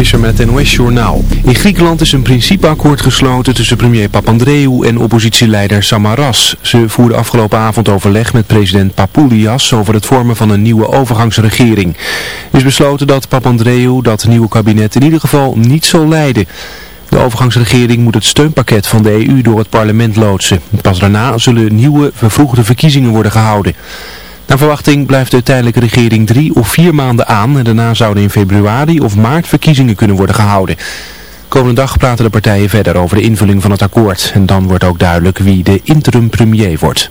Met het NOS-journaal. In Griekenland is een principeakkoord gesloten tussen premier Papandreou en oppositieleider Samaras. Ze voerden afgelopen avond overleg met president Papoulias over het vormen van een nieuwe overgangsregering. Er is besloten dat Papandreou dat nieuwe kabinet in ieder geval niet zal leiden. De overgangsregering moet het steunpakket van de EU door het parlement loodsen. Pas daarna zullen nieuwe vervroegde verkiezingen worden gehouden. Naar verwachting blijft de tijdelijke regering drie of vier maanden aan en daarna zouden in februari of maart verkiezingen kunnen worden gehouden. Komende dag praten de partijen verder over de invulling van het akkoord en dan wordt ook duidelijk wie de interim premier wordt.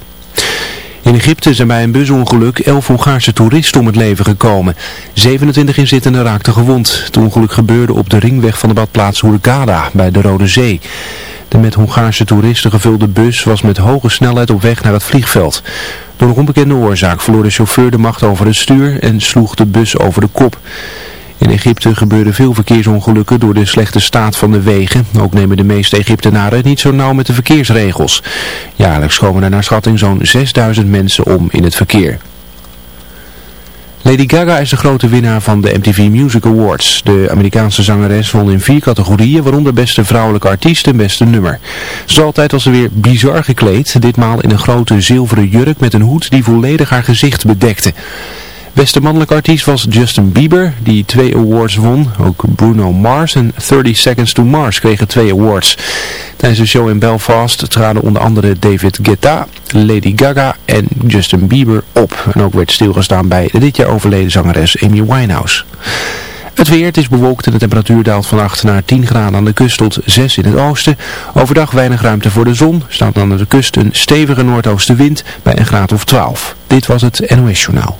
In Egypte zijn bij een busongeluk 11 Hongaarse toeristen om het leven gekomen. 27 inzittenden raakten gewond. Het ongeluk gebeurde op de ringweg van de badplaats Hurghada bij de Rode Zee. De met Hongaarse toeristen gevulde bus was met hoge snelheid op weg naar het vliegveld. Door een onbekende oorzaak verloor de chauffeur de macht over het stuur en sloeg de bus over de kop. In Egypte gebeuren veel verkeersongelukken door de slechte staat van de wegen. Ook nemen de meeste Egyptenaren het niet zo nauw met de verkeersregels. Jaarlijks komen er naar schatting zo'n 6000 mensen om in het verkeer. Lady Gaga is de grote winnaar van de MTV Music Awards. De Amerikaanse zangeres won in vier categorieën, waaronder beste vrouwelijke artiest en beste nummer. Zoals altijd was ze weer bizar gekleed, ditmaal in een grote zilveren jurk met een hoed die volledig haar gezicht bedekte. Beste mannelijke artiest was Justin Bieber, die twee awards won. Ook Bruno Mars en 30 Seconds to Mars kregen twee awards. Tijdens de show in Belfast traden onder andere David Guetta, Lady Gaga en Justin Bieber op. En ook werd stilgestaan bij de dit jaar overleden zangeres Amy Winehouse. Het weer, het is bewolkt en de temperatuur daalt van 8 naar 10 graden aan de kust tot 6 in het oosten. Overdag weinig ruimte voor de zon. Staat aan de kust een stevige noordoostenwind bij een graad of 12. Dit was het NOS Journaal.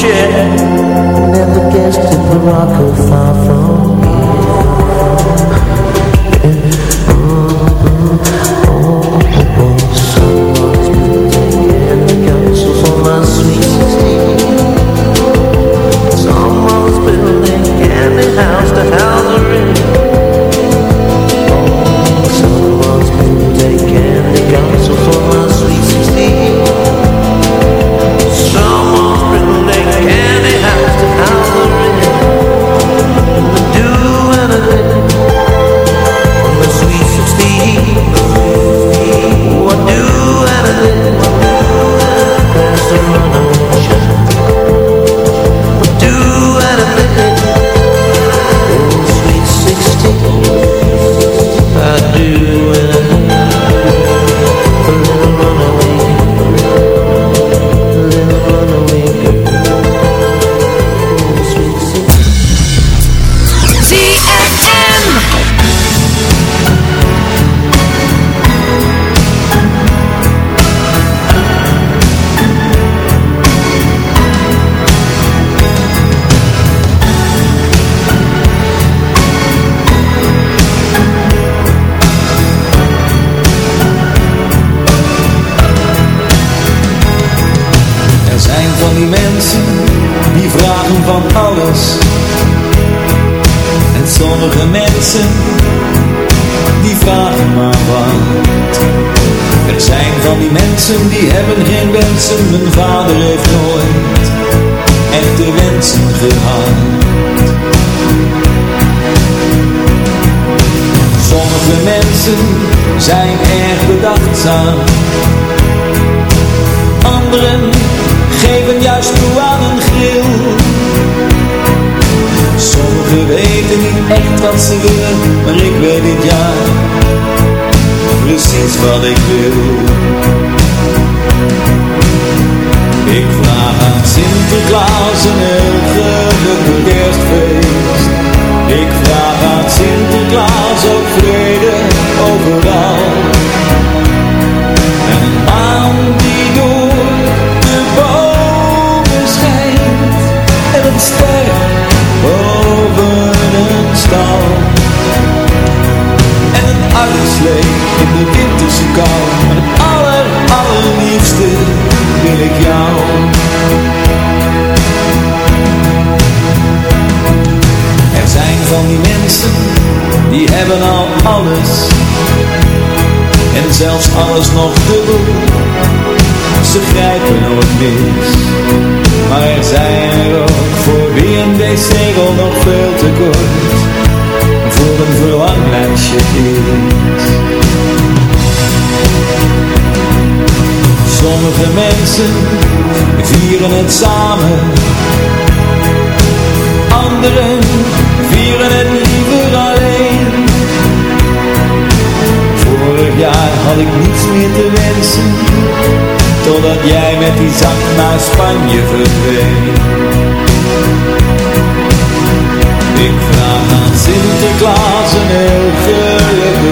Never guessed it zijn erg bedachtzaam. Anderen geven juist toe aan een gril. Sommigen weten niet echt wat ze willen, maar ik weet niet jaar precies wat ik wil. Ik vraag aan Sinterklaas een heel gelukkig kerstfeest. Ik vraag aan Sinterklaas ook vrede Overal. Een maan die door de bomen schijnt. En een ster boven een stal. En een arme in de winterse kou. Maar het aller allerliefste wil ik jou. Er zijn van die mensen die hebben al alles. En zelfs alles nog dubbel Ze grijpen nooit mis Maar er zijn er ook voor wie een deze regel nog veel te kort Voor een verlanglijstje is. Sommige mensen vieren het samen. Anderen vieren het vorig had ik niets meer te wensen Totdat jij met die zak naar Spanje verdween. Ik vraag aan Sinterklaas een heel gelukkig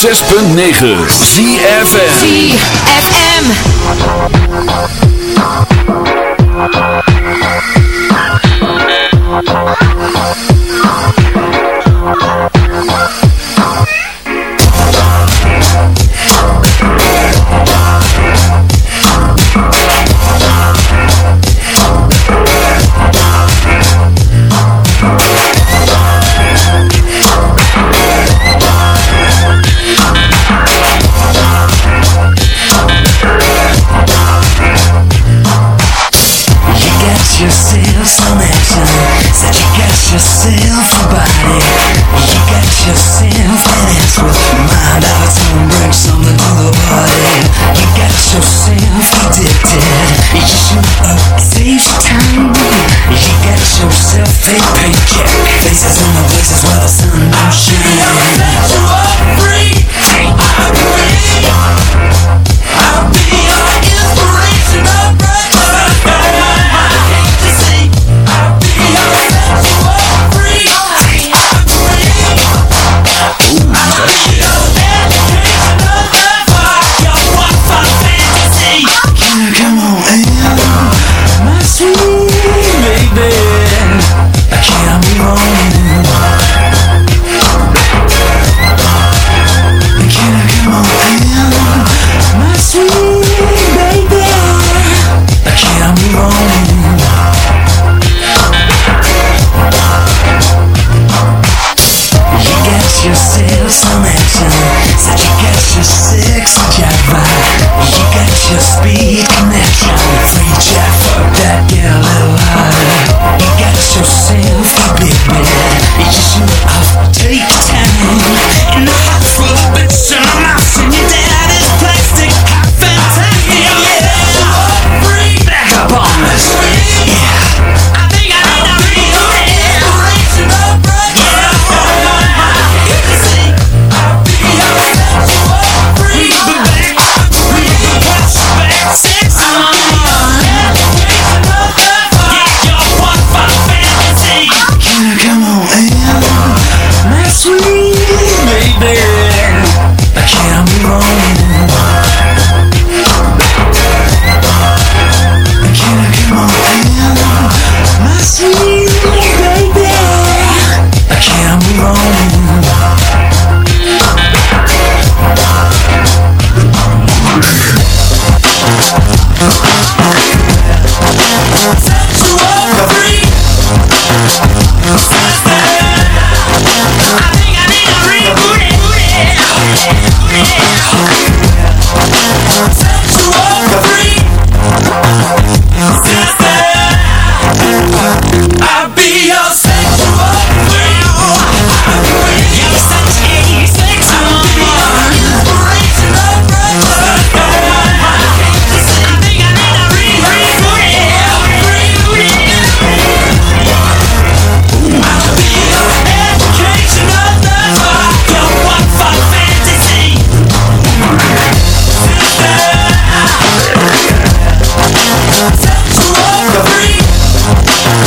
106.9 ZFM ZFM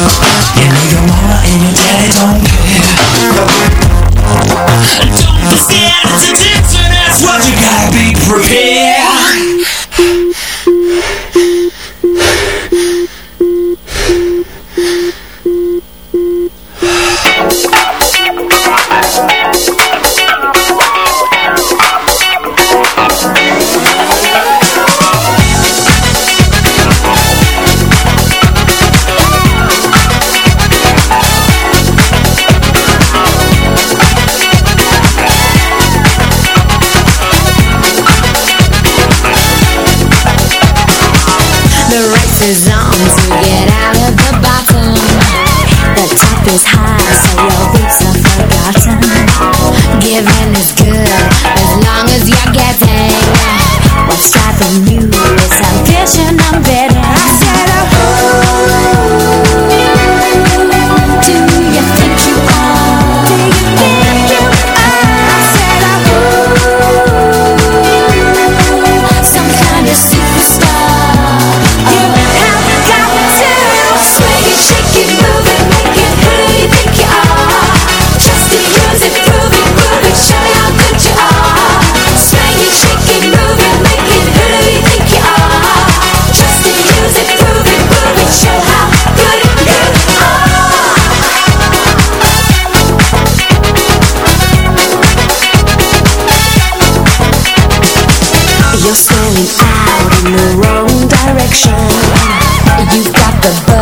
Yeah, mama and your daddy don't care Don't what you gotta be prepared You've got the. buzz.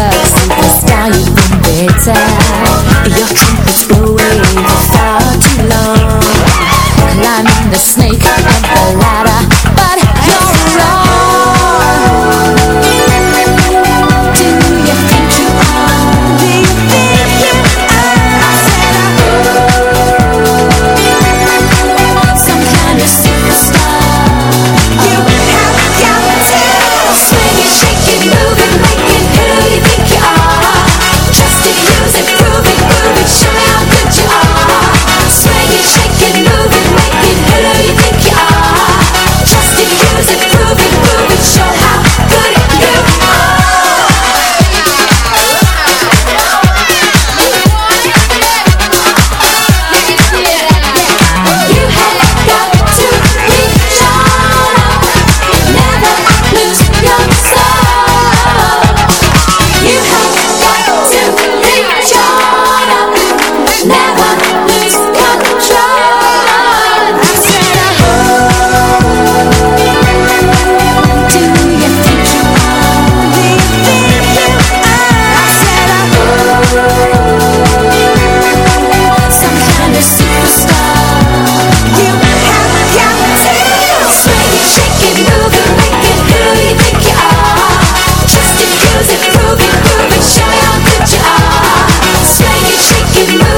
is you.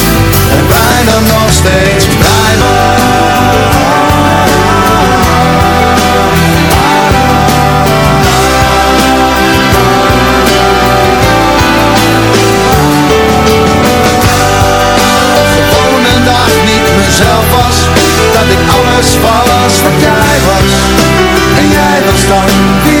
En bijna nog steeds blij was Gewoon een dag niet mezelf was Dat ik alles was wat jij was. En jij was dan